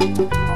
Thank